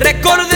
recordar